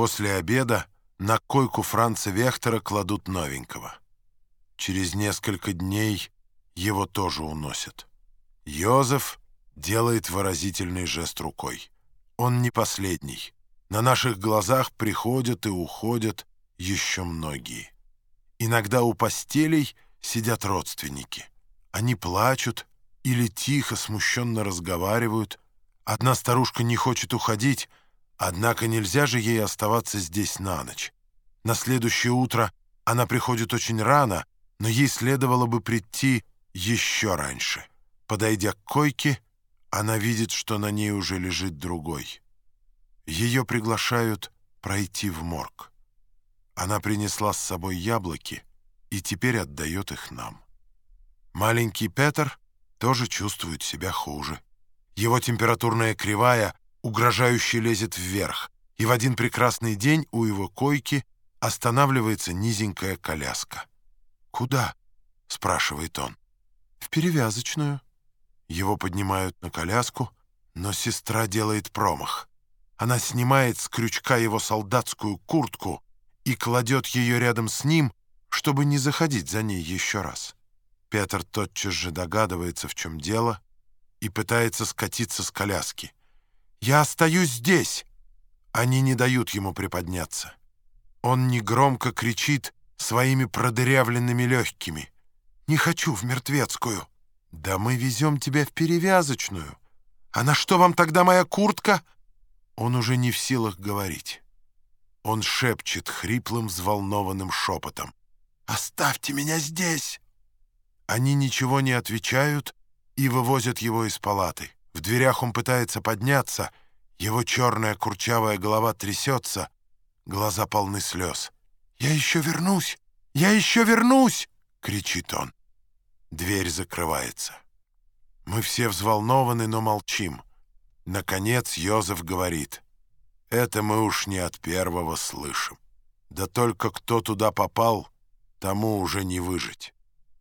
После обеда на койку Франца Вехтера кладут новенького. Через несколько дней его тоже уносят. Йозеф делает выразительный жест рукой. Он не последний. На наших глазах приходят и уходят еще многие. Иногда у постелей сидят родственники. Они плачут или тихо, смущенно разговаривают. Одна старушка не хочет уходить, однако нельзя же ей оставаться здесь на ночь. На следующее утро она приходит очень рано, но ей следовало бы прийти еще раньше. Подойдя к койке, она видит, что на ней уже лежит другой. Ее приглашают пройти в морг. Она принесла с собой яблоки и теперь отдает их нам. Маленький Петр тоже чувствует себя хуже. Его температурная кривая угрожающе лезет вверх, и в один прекрасный день у его койки останавливается низенькая коляска. «Куда?» — спрашивает он. «В перевязочную». Его поднимают на коляску, но сестра делает промах. Она снимает с крючка его солдатскую куртку и кладет ее рядом с ним, чтобы не заходить за ней еще раз. Петр тотчас же догадывается, в чем дело, и пытается скатиться с коляски. «Я остаюсь здесь!» Они не дают ему приподняться. Он негромко кричит своими продырявленными легкими. «Не хочу в мертвецкую!» «Да мы везем тебя в перевязочную!» «А на что вам тогда моя куртка?» Он уже не в силах говорить. Он шепчет хриплым, взволнованным шепотом. «Оставьте меня здесь!» Они ничего не отвечают и вывозят его из палаты. В дверях он пытается подняться, его черная курчавая голова трясется, глаза полны слез. «Я еще вернусь! Я еще вернусь!» — кричит он. Дверь закрывается. Мы все взволнованы, но молчим. Наконец Йозеф говорит. «Это мы уж не от первого слышим. Да только кто туда попал, тому уже не выжить».